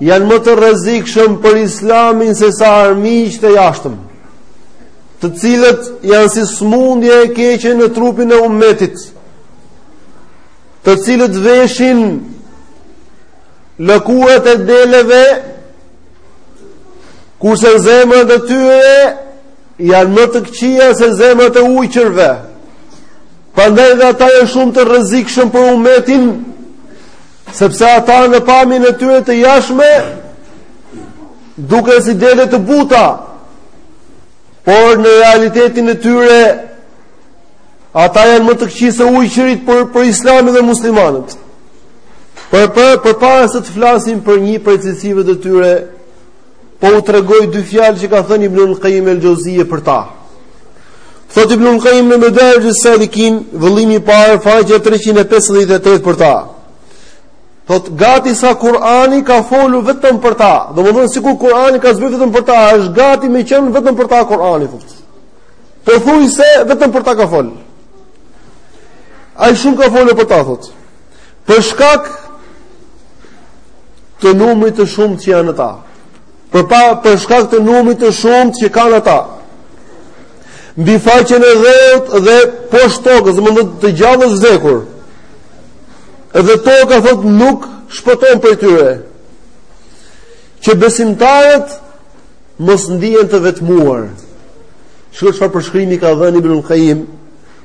janë më të rrezikshëm për Islamin se sa armiqtë e jashtëm, të cilët janë si smundje e keqe në trupin e umetit, të cilët veshin lëkurat e deleve, kurse zemrat e tyre janë më të këqia se zemrat e ujqërve, Prandaj dhe ata janë shumë të rrezikshëm për umetin, Sepse ata në pamjen e tyre të jashtme duken si dele të buta, por në realitetin e tyre ata janë më të këqij se ujqërit për për Islamin dhe muslimanët. Për për përpara se të flasim për një prej cilësive të tyre, Po u tregoj dy fjalë që ka thënë Ibnul Kajim el-Xhevzije për ta. Thot Ibnul Kajim në Medarixh es-Salikin, vëllimi i parë, faqja 358 për ta. Thot, gati sa Kurani ka folu vetëm për ta. Domethënë, sikur Kurani ka zbritur vetëm për ta, është gati me qenë vetëm për ta Kurani. Thot. Pothujse vetëm për ta ka fol. Aq shumë ka folu për ta, thot. Për shkak të numrit të shumtë që janë ata. Për pa për shkak të numrit të shumtë që kanë ata. Mbi faqen e dheut dhe poshtë tokës, domethënë të gjallë e të vdekur. Edhe toka thot nuk shpëton prej tyre. Që besimtarët mos ndihen të vetmuar. Shiko çfarë përshkrimi ka dhënë Ibnul Kajim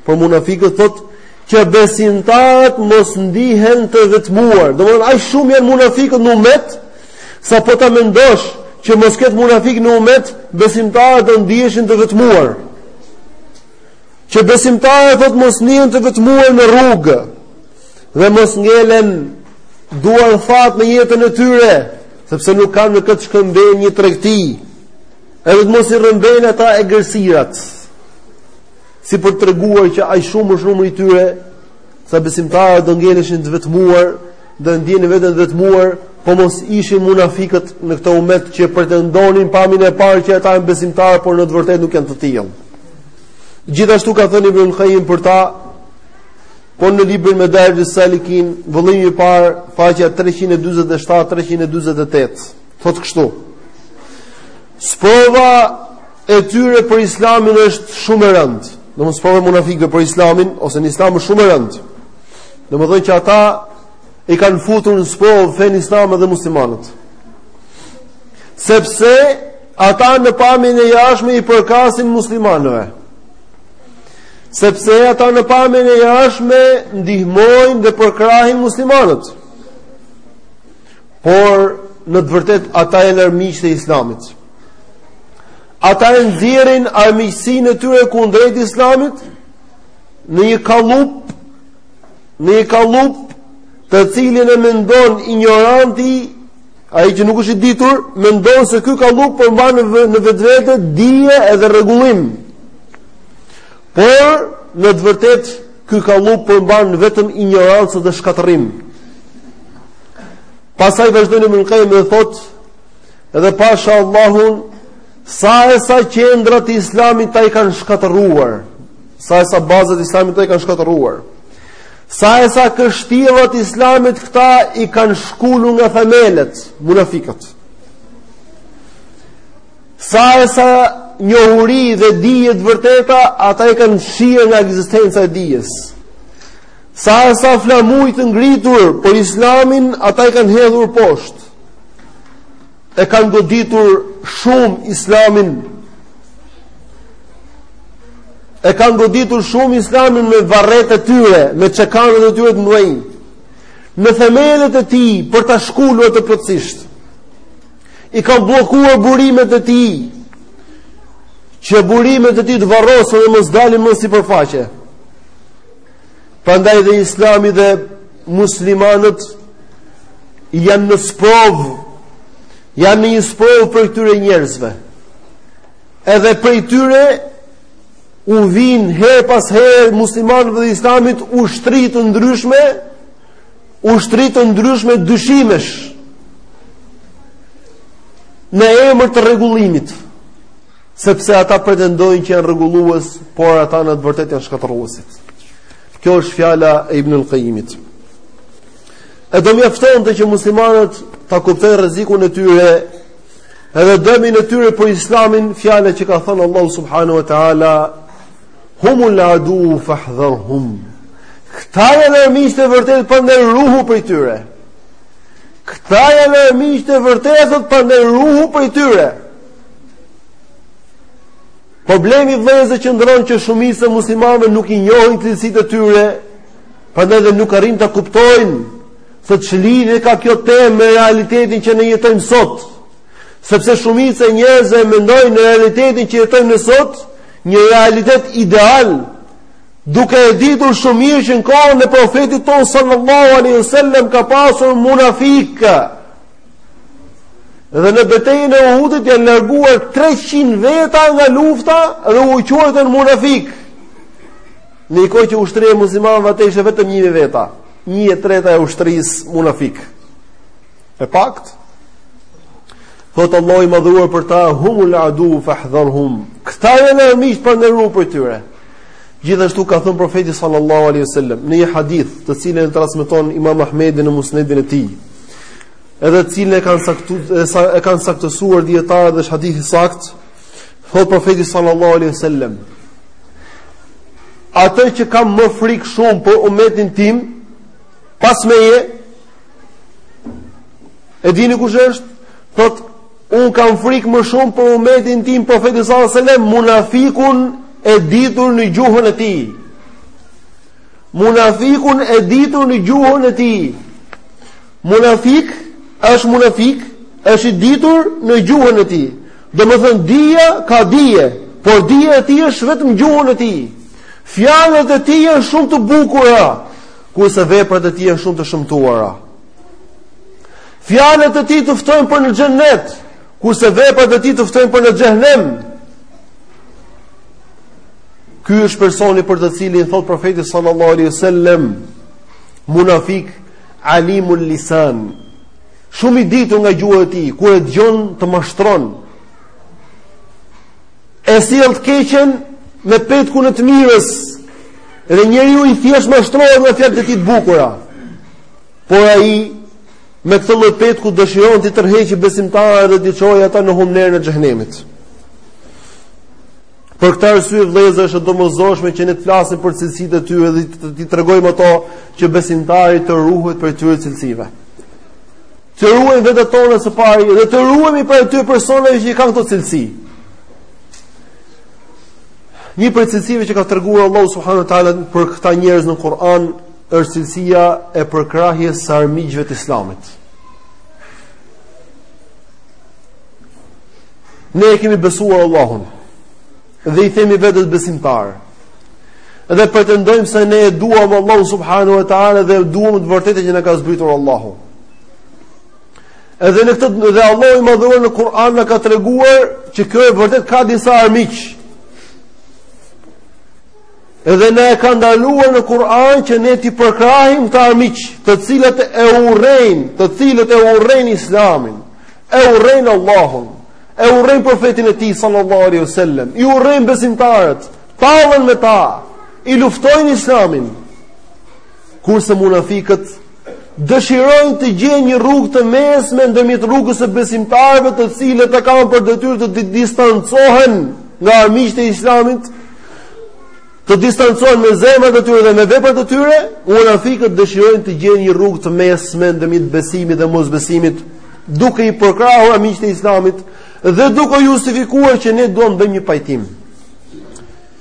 për munafikët thot Që besimtarët mos ndihen të vetmuar. Domethënë aq shumë janë munafikët në umet, sa po ta mendosh që mos ketë munafikë në umet, besimtarët do ndiheshin të vetmuar. Që besimtarët thotë mos ndihen të vetmuar në rrugë dhe mos ngelen duarthatë në jetën e tyre, sepse nuk kanë me kë të shkëmbejnë një tregti, edhe të mos i rrëmbejnë ata egërsirat. si për të treguar që aq shumë është numri i tyre, sa besimtarët do ngeleshin të vetmuar, do ndjenin veten të vetmuar, po mos ishin munafikët në këtë umet që pretendon në pamjen e parë që ata janë besimtarë, por në të vërtetë nuk janë të tillë. Gjithashtu ka thënë Ibnul Kajim për ta Po në librin Medarixh es-Salikin, vëllimi i parë, faqja 347-348, thotë kështu. Sprova e tyre për islamin është shumë e rëndë. Domethënë sprova e munafikëve për islamin, ose në islam është shumë e rëndë. Domethënë që ata i kanë futur në sprovë fenë islame dhe muslimanët. Sepse ata në pamjen e jashtme i përkasin muslimanëve. Sepse ata në pamjen e jashtme ndihmojnë dhe përkrahin muslimanët. Por në të vërtetë ata janë armiqtë e islamit. Ata e nxjerrin armiqësinë e tyre kundrejt islamit në një kallëp, në një kallëp të cilin e mendon injoranti, ai që nuk është i ditur, mendon se ky kallëp përmban në vetvete dije edhe rregullim. Por, në të vërtetë, ky kallëp përmban vetëm injorancë dhe shkatërrim. Pastaj vazhdon Ibn Kajimi dhe thotë, Edhe pasha Allahun, sa e sa qendra të islamit këta i kanë shkatërruar, sa e sa baza të islamit këta i kanë shkatërruar, sa e sa kështjella të islamit këta i kanë shkulur nga themelet, munafikët. Sa e sa njohuri dhe dije të vërteta, ata i kanë fshirë nga ekzistenca e dijes. Sa e sa flamuj të ngritur për islamin, ata i kanë hedhur poshtë. e kanë goditur shumë islamin e kanë goditur shumë islamin me varetë e tyre me çekanët e tyre të mëdhenj në themelet e tij për ta shkulur atë plotësisht i kanë bllokuar burimet e tij që burimet e tij të varrosen dhe mos dalin më në sipërfaqe Prandaj dhe Islami dhe muslimanët janë në sprovë, janë në një sprovë prej këtyre njerëzve. Edhe prej tyre u vijnë herë pas here muslimanëve dhe islamit ushtri të ndryshme, ushtri të ndryshme dyshimesh në emër të rregullimit. Sepse ata pretendojnë që janë rregullues, por ata në të vërtetë janë shkatërruesit. Kjo është fjala e Ibn al-Qayyimit. E do mjaftonte që muslimanët ta kuptojnë rrezikun e tyre edhe dëmin e tyre për Islamin, fjala që ka thënë Allahu subhanahu wa taala humul adu fahdharhum. Këta janë armiqtë e vërtetë prandaj ruhu prej tyre. Këta janë armiqtë e vërtetë prandaj ruhu prej tyre. Problemi vëllezër qëndron që shumica e muslimanëve nuk i njohin këto cilësitë e tyre, prandaj dhe nuk arrijnë ta kuptojnë se ç'lidhje ka kjo temë me realitetin që ne jetojmë sot. Sepse shumica e njerëzve e mendojnë realitetin që jetojmë ne sot, një realitet ideal, duke e ditur shumë mirë që në kohën e profetit tonë sallallahu alaihi wasallam ka pasur munafikë, Dhe në betejën e Uhudit janë larguar 300 veta nga lufta dhe u quajtën munafikë. Në një kohë që ushtria e muslimanëve ishte vetëm 1000 veta, 1/3 e ushtrisë munafikë. E paktë? Thotë Allahu i madhëruar për ta humul adu fahdharhum. Këta janë armiqtë prandaj ruhu prej tyre. Gjithashtu ka thënë profeti sallallahu alaihi wasallam në një hadith, të cilin e transmeton Imam Ahmedi në Musnedin e tij. Edhe të cilin e kanë saktuar e kanë saktësuar dijetarët dhe është hadith i saktë, thotë profeti sallallahu alaihi wasallam, atë që kam më frikë shumë për umetin tim, pas meje, e dini kush është? Thotë Unë kam frikë më shumë për umetin tim profeti sallallahu alajhi wasallam munafikun e ditur në gjuhën e tij. Munafikun e ditur në gjuhën e tij. Munafik është munafik, është i ditur në gjuhën e tij. Domethënë dija ka dije, por dija e tij është vetëm gjuhën e tij. Fjalët e tij janë shumë të bukura, kurse veprat e tij janë shumë të shëmtuara. Fjalët e tij të ftojnë për në xhennet, kurse veprat e tij të ftojnë për në xhehenem. Ky është personi për të cilin thotë profeti sallallahu alaihi wasallam, munafik alimul lisan. Shumë i ditur nga gjuha e tij, kur e dëgjon të mashtron. E sjell të keqen me petkun e të mirës. Dhe njeriu i thjeshtë mashtrohet me fjalët e tij të bukura. Por ai me këtë lloj petku dëshiron t'i tërheqë besimtarët dhe t'i çojë ata në humnerën e xhehenemit. Për këtë arsye vëllezër është e domosdoshme që ne të flasim për cilësitë e tyre dhe t'i tregojmë ato që besimtari të ruhet prej këtyre cilësive. Të ruajmë veten tonë së pari dhe të ruhemi prej atyre personave që kanë këto cilësi. Një prej cilësive që ka treguar Allahu subhanahu wa taala për këta njerëz në Kur'an është cilësia e përkrahjes së armiqve të Islamit. Ne e kemi besuar Allahun dhe i themi vetes besimtarë. Dhe pretendojmë se ne e duam Allahun subhanahu wa taala dhe e duam të vërtetën që na ka zbritur Allahu. Edhe në këtë dhe Allahu i madhëruar në Kur'an na ka treguar që kjo e vërtetë ka disa armiq. Edhe na e ka ndaluar në Kur'an që ne t'i përkrahim këta armiq, të cilët e urrejnë, të cilët e urrejnë Islamin, e urrejnë Allahun, e urrejnë profetin e tij sallallahu alaihi wasallam, i urrejnë besimtarët, tallen me ta, i luftojnë Islamin. Kurse munafikët dëshirojnë të gjejnë një rrugë të mesme ndërmjet rrugës së besimtarëve të cilët e kanë për detyrë të distancohen nga armiqtë e Islamit, të distancohen me zemrat e tyre dhe me veprat e tyre, munafikët dëshirojnë të gjejnë një rrugë të mesme ndërmjet besimit dhe mosbesimit, duke i përkrahur armiqtë e Islamit dhe duke u justifikuar që ne duam të bëjmë një pajtim.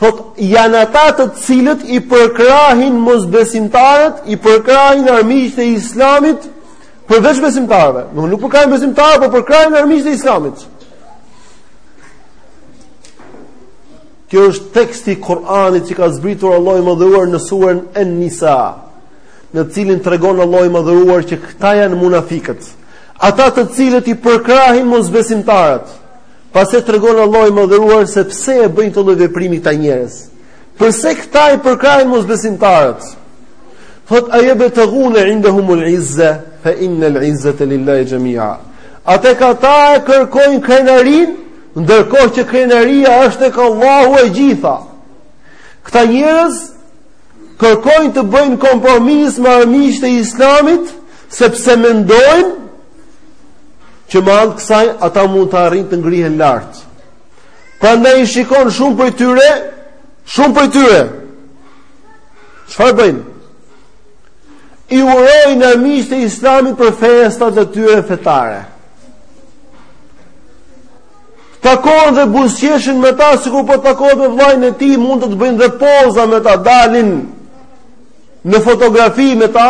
Thotë janë ata të cilët i përkrahin mosbesimtarët, i përkrahin armiqtë e Islamit përveç besimtarëve. Do nuk përkrahin besimtarë, por përkrahin armiqtë e Islamit. Kjo është teksti i Kur'anit që ka zbritur Allahu i Madhëruar në suren An-Nisa, në të cilin tregon Allahu i Madhëruar që këta janë munafikët, ata të cilët i përkrahin mosbesimtarët. Pastaj tregon Allahu i Madhëruar se pse e bëjnë këtë lloj veprimi këta njerëz. Përse këta i përkrahin mosbesimtarët? Thotë a jebtegune indehumul izze, fe innel izzete lillahi xhemia. A tek ata e kërkojnë krenarinë, ndërkohë që krenaria është tek Allahu e gjitha. Këta njerëz kërkojnë të bëjnë kompromis me armiqtë e islamit, sepse mendojnë që me anë të kësaj ata mund të arrijnë të ngrihen lart. Prandaj i shikon shumë prej tyre, shumë prej tyre. Çfarë bëjnë? I urojnë armiqtë e islamit për festat e tyre fetare. Takohen dhe buzëqeshin me ta, sikur po takohet me vllain e tij, mund të bëjnë dhe poza me ta, dalin, Në fotografi me ta,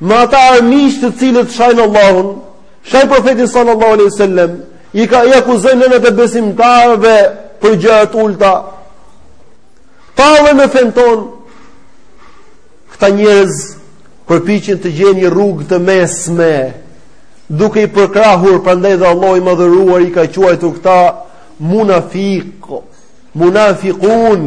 me ata armiq të cilët shajnë Allahun, shajnë profetin sallallahu alaihi wasallam, i ka i akuzojnë nënat e besimtarëve për gjëra të ulta. Tallen me fenë tonë këta njerëz përpiqen të gjejnë një rrugë të mesme, duke i përkrahur prandaj dhe Allahu i madhëruar i ka quajtur këta munafik, munafikun,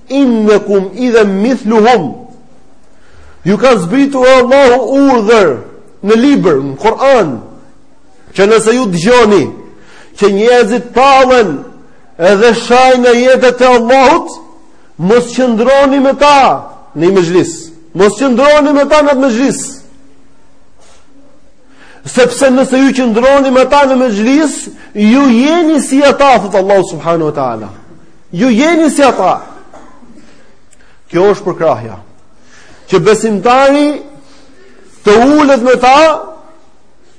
Innakum idhan mithluhum. Ju ka zbritur Allahu urdhër në libër, në Kur'an, që nëse ju dëgjoni që njerëzit tallen edhe shajnë ajetet e Allahut, mos qëndroni me ta në një mexhlis. Mos qëndroni me ta në atë mexhlis. Sepse nëse ju qëndroni me ta në mexhlis, ju jeni si ata, thotë Allahu subhanahu wa ta'ala. Ju jeni si ata. Kjo është përkrahja. Që besimtari të ulet me ta,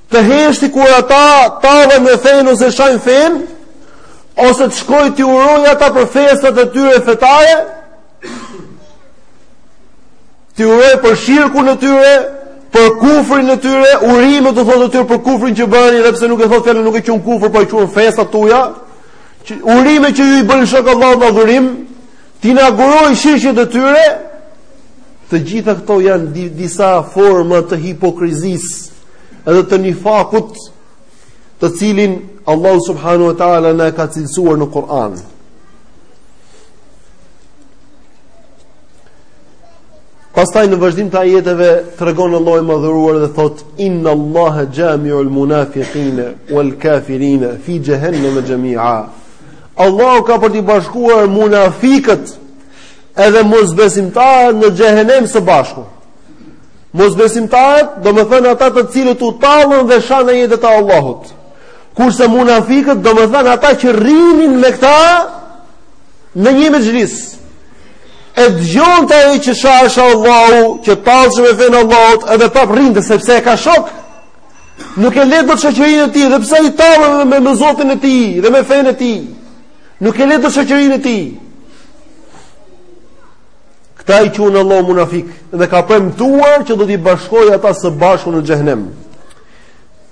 të heshti kur ata tallen me fenë ose shajnë fenë, ose të shkojë t'i urojë ata për festat e tyre fetare, t'i urojë për shirkun e tyre, për kufrin e tyre, urime t'u thotë atyre për kufrin që bëni, edhe pse nuk e thotë fjala, nuk e quan kufër, po e quan festat tuja, Urime që ju i bëni shok Allahut në adhurim, t'i inaugurojë shirqet e tyre. Të gjitha këto janë disa forma të hipokrizisë edhe të nifakut, të cilin Allahu subhanahu wa taala na e ka cilësuar në Kur'an. Pastaj në vazhdim të ajeteve tregon Allahu i madhëruar dhe thotë inna Allaha jami'ul munafiqina wal kafirina fi jahannam jami'a. Allahu ka për t'i bashkuar munafikët edhe mosbesimtarët në xhehenem së bashku. Mosbesimtarët, domethënë ata të cilët u tallën dhe shanë ajetet e Allahut. Kurse munafikët, domethënë ata që rrinin me këta në një mexhlis. E dëgjonte që shahesh Allahu, që tallesh me fenë e Allahut, edhe prapë rrinte, sepse e ka shok. Nuk e le dot shoqërinë e tij, edhe pse ai tallet me, me Zotin e tij, dhe me fenë e tij. Nuk e le dot shoqërinë e tij. Këta i quan Allahu munafikë, dhe ka premtuar që do t'i bashkojë ata së bashku në xhehenem.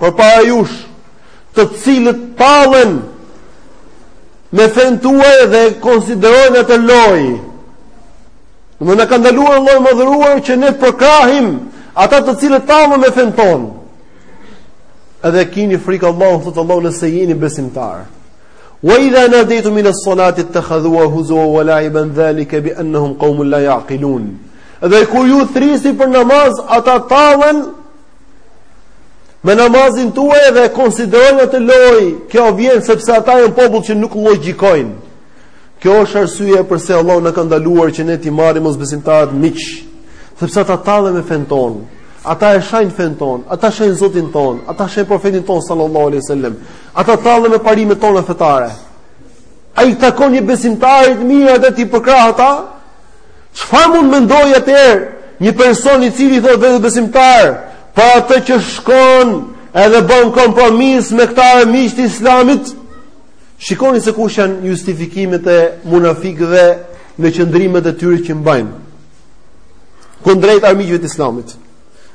përpara jush, të cilët tallen me fenë tuaj dhe e konsiderojnë atë lojë. Na ka ndaluar Allahu i madhëruar që ne përkrahim ata të cilët tallen me fenë tonë. Edhe kini frikë Allahun, thotë Allahu nëse jeni besimtarë. Wa idha nadaytum ila as-salati ittakhadhuha huzuwan wa la'iban dhalika bi annahum qaumun la yaqilun. Dhe kur ju thrisni për namaz, ata tallen Me namazin tuaj dhe konsiderojnë atë lojë, kjo vjen sepse ata janë popull që nuk logjikojnë. Kjo është arsyeja përse Allahu na ka ndaluar që ne t'i marrim mosbesimtarët miq, sepse ata tallen me fen ton. Ata e shajnë fen ton, ata shajnë Zotin ton, ata shajnë profetin ton sallallahu alaihi wasallam. Ata tallen me parimet tona fetare. A i takon një besimtari të mirë që t'i përkrahë ata, Çfarë mund mendojë atëherë një person i cili i thotë vetes besimtar, po atë që shkon edhe bën kompromis me këta armiq të Islamit? Shikoni se kush janë justifikimet e munafikëve në qëndrimet e tyre që mbajnë kundrejt armiqve të Islamit.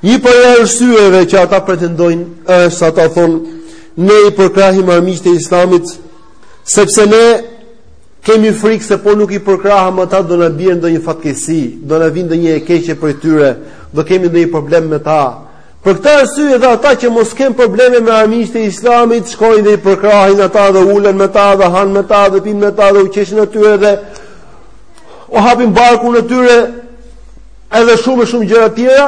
Një prej arsyeve që ata pretendojnë është se ata thonë ne i përkrahim armiqtë e Islamit sepse ne Kemi frikë se po nuk i përkrahëm ata do na bjerë ndonjë fatkeqësi, do na vijë ndonjë e keqe prej tyre, do kemi ndonjë problem me ta. Për këtë arsye dhe ata që mos kanë probleme me armiqtë e Islamit, shkojnë dhe i përkrahin ata dhe ulen me ta dhe hanë me ta dhe pinë me ta dhe u qeshin atyre dhe u hapin barkun e tyre edhe shumë e shumë gjëra të tjera.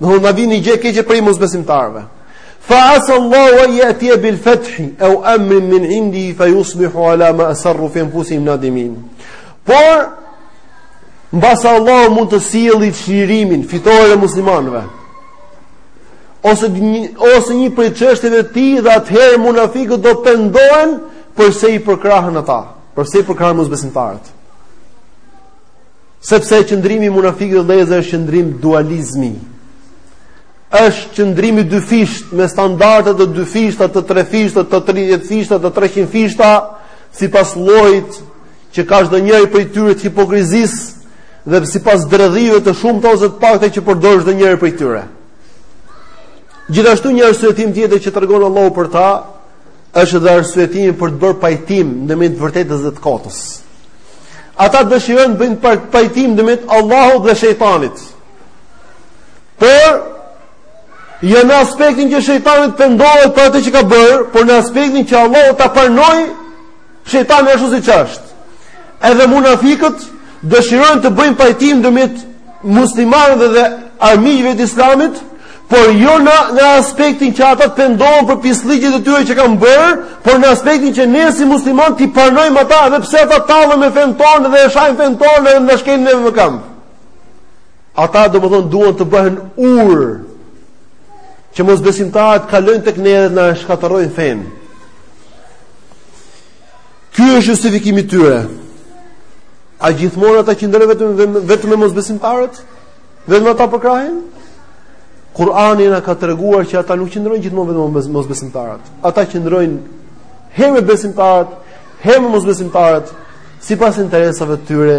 Do të na vijë një e keqe prej mosbesimtarëve. Fa asallahu an yati bil fath aw amrin min indihi fa yusbihu ala ma asarru fi anfusihim nadimin. Por mbase Allahu mund të sjellë çlirimin, fitoren e muslimanëve. Ose një, ose një prej çështjeve të tij dhe atëherë munafikët do pendohen përse i përkrahën ata, përse i përkrahën mosbesimtarët. Sepse qëndrimi i munafikëve vëllezër është qëndrim dualizmi. Është qëndrim i dyfishtë me standarde të dyfishta, të trefishta, të 30 fishta, të 300 fishta sipas llojit që ka çdo njëri prej tyre të hipokrizisë dhe sipas dredhive të shumta ose të pakta që përdor çdo njëri prej tyre. Gjithashtu një arsyetim tjetër që tregon Allahu për ta, Është edhe arsyetimi për të bërë pajtim ndërmjet të vërtetës dhe të kotës. Ata dëshirojnë të bëjnë pajtim ndërmjet Allahut dhe shejtanit. Por jo në aspektin që shejtani të pendohet për atë që ka bërë, por në aspektin që Allahu ta pranojë Shejtanin ashtu siç është. Edhe munafikët dëshirojnë të bëjnë pajtim ndërmjet muslimanëve dhe armiqve të Islamit, por jo në në aspektin që ata të pendohen për pislliqet e tyre që kanë bërë, por në aspektin që ne si muslimanë t'i pranojmë ata edhe pse ata tallen me fen tonë dhe e shajnë fen tonë dhe na shkelin neve me këmbë. Ata domethënë duan të bëhen urë, që mosbesimtarët kalojnë tek ne edhe na shkatërrojnë fenë. Ky është justifikimi i tyre. A gjithmonë ata qëndrojnë vetëm, vetëm me mosbesimtarët? Vetëm ata përkrahin? Kurani na ka treguar që ata nuk qëndrojnë gjithmonë vetëm me mosbesimtarët. Ata qëndrojnë herë me besimtarët, herë me mosbesimtarët, sipas interesave të tyre,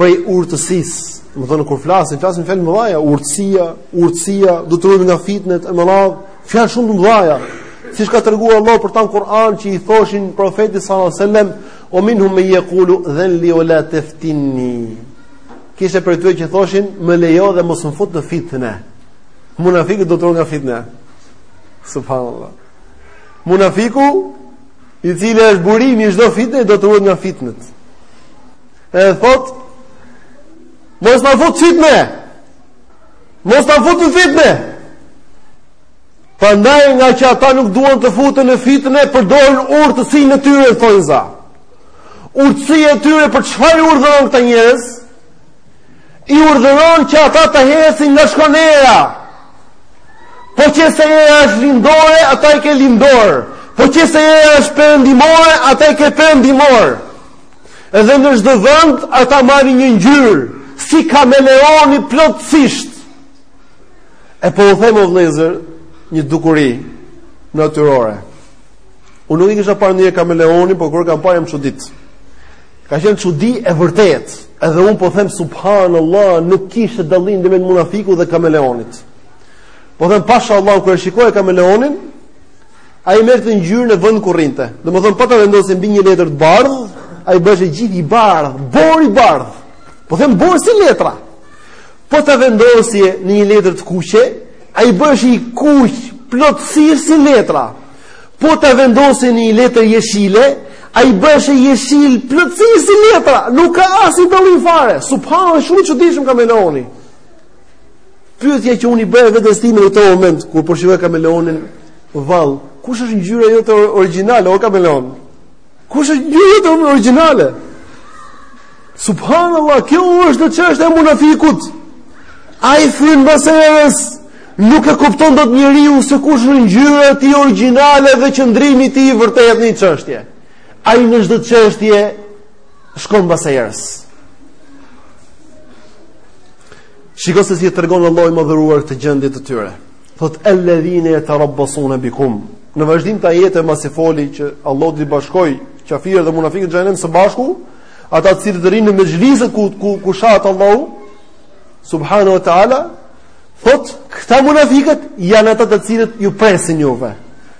prej urtësisë, domethënë kur flasin, flasin fjalë të mëdhaja, urtësia, urtësia, duhet të ruhemi nga fitnet e mëdha, fjalë shumë të mëdha. Siç ka treguar Allahu për ta në Kur'an që i thoshin profetit sallallahu alajhi wasallam, "Wa minhum man yaqulu dhan li wala taftinni." Kishte prej tyre që thoshin, "Më lejo dhe mos më fut në fitne." Munafiku do të ruhet nga fitnet. Subhanallahu. Munafiku i cili është burimi i çdo fitne do të ruhet nga fitnet. Edhe thot Mos na fut fitne Mos na fut në fitne Prandaj ngaqë ata nuk duan të futen në fitne Përdorin urtësinë e tyre thonjëza Urtësia e tyre për çfarë i urdhëron këta njerëz I urdhëron që ata të ecin nga shkon era Po qe se era është lindore Ata i ke lindorë Po qe se era është perëndimore Ata i ke perëndimorë Edhe në çdo vend ata marrin një ngjyrë, si kameleoni plotësisht. E po u them o vëllezër, një dukuri natyrore. Unë nuk e kisha parë ndonjëherë kameleonin, por kur e kam parë jam çudit. Ka qenë çudi e vërtet. Edhe un po them subhanallahu, nuk kishte dallim ndërmjet munafikut dhe kameleonit. Po them pasha Allahun kur e shikoja kameleonin, Ai merrte ngjyrën e vendit ku rrinte. Domethënë po ta vendosje mbi një letër të bardhë, ai bëhej gjithë i bardhë, bor i bardhë. Po them bor si letra. Po ta vendosje në një letër të kuqe, ai bëhej i kuq, plotësisht si letra. Po ta vendosje në një letër jeshile, ai bëhej jeshil, plotësisht si letra. Nuk ka asnjë dallim fare. Subhanallahu, shumë i çuditshëm kameleoni. Pyetja që unë i bëja vetes time në këtë moment kur po shikoja kameleonin, vallë, kush është ngjyra jote origjinale o kameleon? Kush është ngjyra jote origjinale? Subhanallahu, kjo është edhe çështja e munafikut. Ai fryn mbas erës nuk e kupton dot njeriu se kush është ngjyra e tij origjinale dhe qëndrimi i tij i vërtetë në një çështje. Ai në çdo çështje shkon mbas erës. Shiko se si e tregon Allahu i madhëruar këtë gjendje të tyre. Thot alladhina yatarabbasuna bikum. Në vazhdim të ajeteve mbasi foli që Allahu do t'i bashkojë qafirët dhe munafiqët në xhehenem së bashku, ata të cilët rrinë në mexhlise ku ku ku shahet Allahu subhanahu wa taala, thot këta munafiqët janë ata të cilët ju presin juve.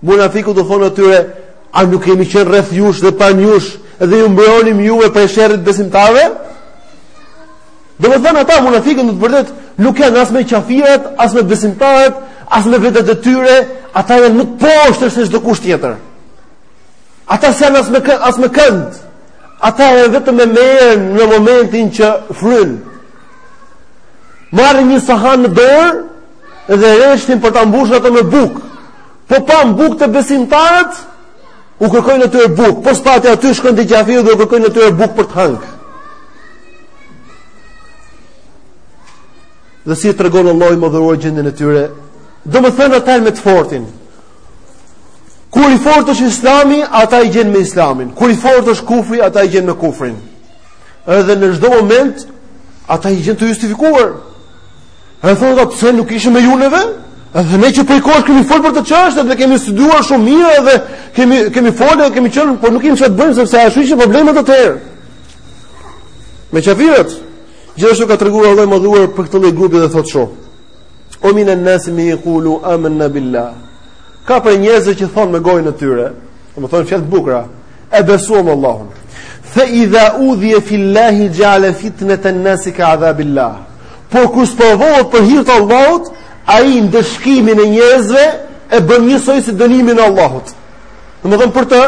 Munafiku u thotë atyre, a nuk kemi qenë rreth jush dhe pranë jush dhe ju mbronim juve prej sherrit besimtarëve? Domethënë ata munafikët në të vërtetë nuk janë as me qafirat, as me besimtarët, as me vetet e tyre, ata janë më të poshtër se çdo kush tjetër. Ata s'janë as me as me kënd. Ata janë vetëm me erën në momentin që fryn. Marrin një sahan në dorë dhe rrinë për ta mbushur atë me bukë. Po pa bukë te besimtarët, u kërkon atyre bukë. Po s'pati aty shkon te qafiri dhe u kërkon atyre bukë për të hëngër. Dhe siç tregon Allahu i madhëruar gjendjen e tyre, domethënë ata me të fortin. Kur i fortë është Islami, ata i gjen me Islamin. Kur i fortë është kufri, ata i gjen me kufrin. Edhe në çdo moment ata i gjen duke u justifikuar. U thonë ata pse nuk ishim me ju neve? Edhe ne që prej kohësh kemi folur për këtë çështje dhe kemi studiuar shumë mirë, edhe kemi kemi folur dhe kemi qenë, por nuk kemi çfarë të bëjmë sepse ashtu ishin problemet atëherë. Me qafirët. Gjithashtu ka treguar Allahu i madhëruar për këtë lloj grupi dhe thotë shumë. Wa min an-nasi man yaqulu amanna billah. Ka prej njerëzve që thonë me gojën e tyre, domethënë fjalë të bukura, e besuam Allahun. Fa idha udhiya fi Allahi ja'ala fitnatan nasi ka adhabillah. Po kur sprovohet për hir të Allahut, ai ndëshkimin e njerëzve e bën njësoj si dënimin e Allahut. Domethënë për të,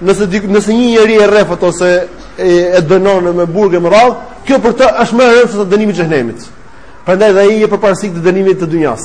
nëse nëse një njeri e rreh atë ose e dënon me burg e me radhë, kjo për të është më e rëndë se dënimi i xhehenemit. Prandaj dhe ai i jep përparësi dënimit të dynjas.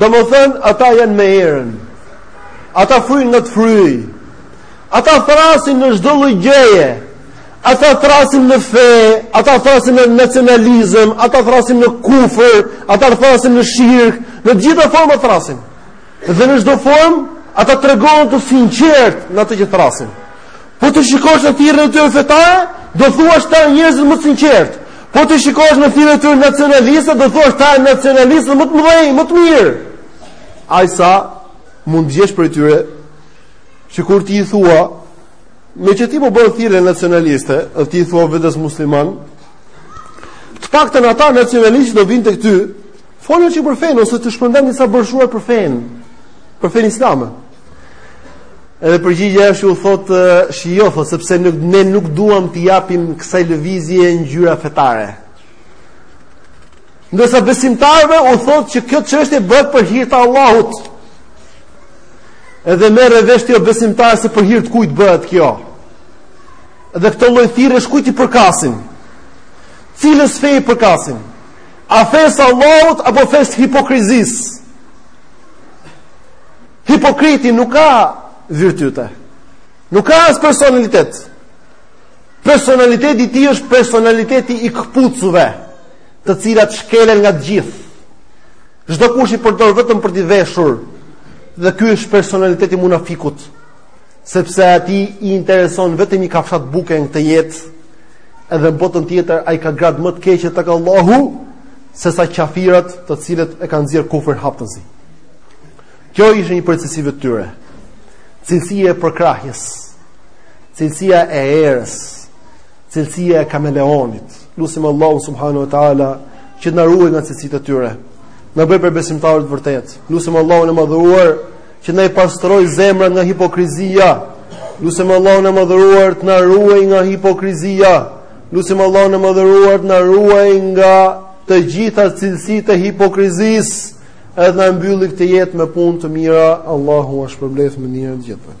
Domethënë, ata janë me erën. Ata fryjnë nga të fryj. Ata thrasin në çdo lloj gjëje. Ata thrasin në fe, ata thrasin në nacionalizëm, ata thrasin në kufër, ata thrasin në shirk, në të gjitha format thrasin. Dhe në çdo formë ata tregohen të sinqertë në atë që thrasin. Po t'i shikosh në thirrjen e tyre fetare, do thuash këta njerëzit më të sinqertë. Po t'i shikosh në thirrjen e tyre nacionaliste, do thuash këta nacionalistët më të mëdhenj, më të mirë. Aq sa mund të gjesh prej tyre që kur ti i thua meqë ti po bën thirrje nacionaliste, dhe ti i thua vetes musliman, të paktën ata nacionalistët do vijnë tek ty, fol një çikë për fenë ose të shpërndajmë disa broshura për fenë, për fenë islame. Edhe përgjigja është u thotë shi jo, thotë sepse ne nuk duam t'i japim kësaj lëvizje ngjyra fetare. Ndërsa besimtarëve u thotë që kjo çështje bëhet për hir të Allahut. Edhe merre vesh ti o besimtar se për hir të kujt bëhet kjo. Edhe këto lloj thirrjesh kujt i përkasin? Cilës feje i përkasin? A fesë së Allahut apo fesë së hipokrizisë? Hipokriti nuk ka virtyte. Nuk ka as personalitet. Personaliteti i tij është personaliteti i këpucëve, të cilat shkelen nga të gjithë. Çdokush i përdor vetëm për t'i veshur. Dhe ky është personaliteti i munafikut. sepse atij i intereson vetëm një kafshatë buke në këtë jetë, edhe në botën tjetër ai ka gradë më të keqe tek Allahu, sesa qafirat të cilët e kanë nxjerr kufrin haptazi. Kjo ishte një prej cilësive të tyre, cilësia e përkrahjes, cilësia e erës, cilësia e kameleonit, lusim Allahun subhanehu ue teala, që të na ruajë nga cilësitë e tyre, na bëjë prej besimtarëve të vërtetë, lusim Allahun e madhëruar, që na i pastrojë zemrat nga hipokrizia, lusim Allahun e madhëruar të na ruajë nga hipokrizia, lusim Allahun e madhëruar të na ruajë nga të gjitha cilësitë e hipokrizisë, edhe na mbylli këtë jetë me punë të mira, Allahu ju shpërbleftë me mirë të gjithë.